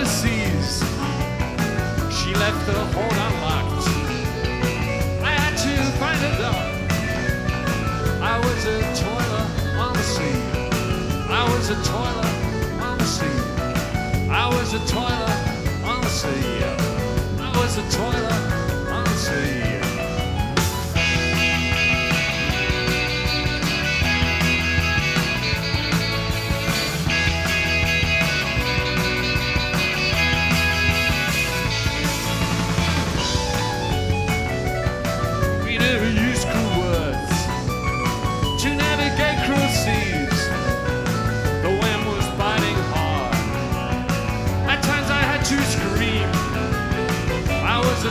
overseas. She left the horn unlocked. I had to find a dog. I was a toiler on the sea. I was a toiler on the sea. I was a toiler.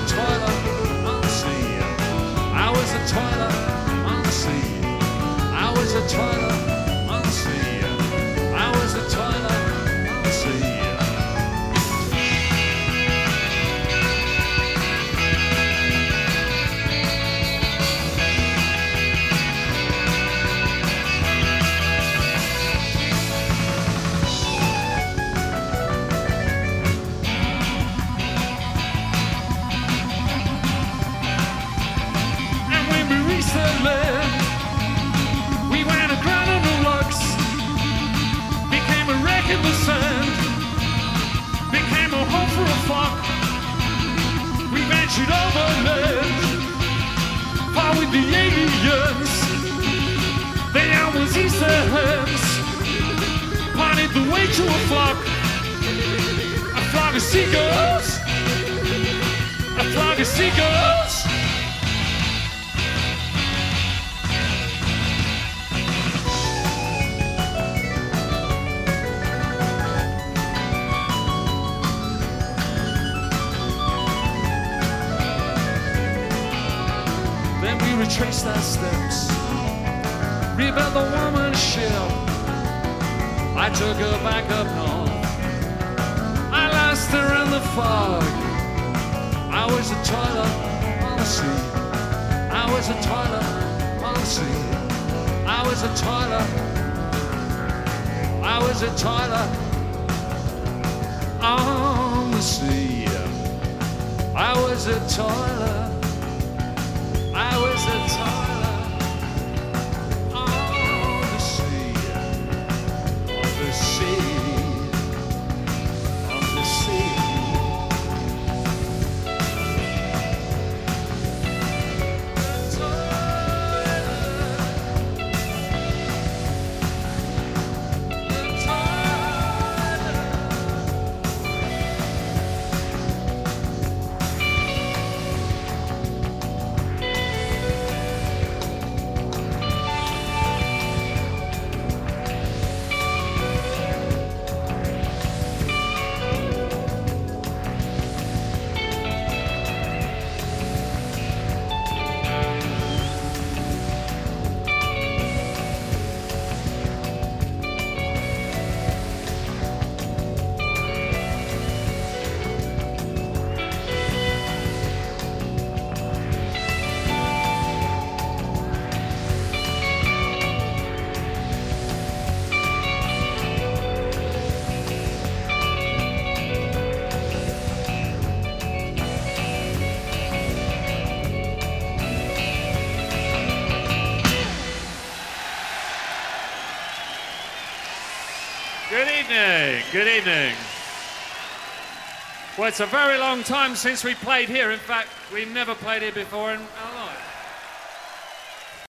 Toilet Easter pointed the way to a flock, a flock of seagulls, a flock of seagulls. Then we retraced our steps, rebuilt the woman ship. I took her back up north. I lost her in the fog. I was a toilet on the sea. I was a toilet on the sea. I was a toilet. I was a toilet on the sea. I was a toilet. I was a toilet Good evening. Good evening. Well, it's a very long time since we played here. In fact, we've never played here before in a